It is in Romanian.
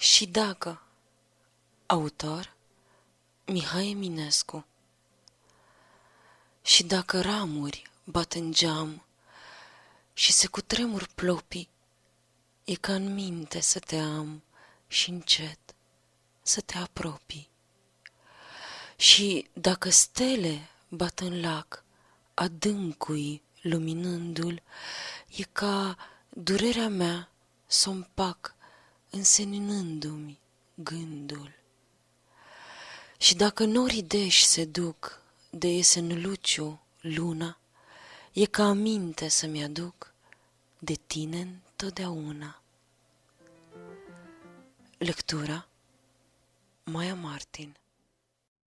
Și dacă Autor Mihai Eminescu Și dacă ramuri bat în geam Și se cutremur plopii, E ca în minte să te am și încet să te apropii. Și dacă stele bat în lac, adâncui luminându-l, E ca durerea mea să împac înseninându-mi gândul. Și dacă norii deși se duc de iese în luciu luna, E ca aminte să-mi aduc de tine întotdeauna. Lectura Maia Martin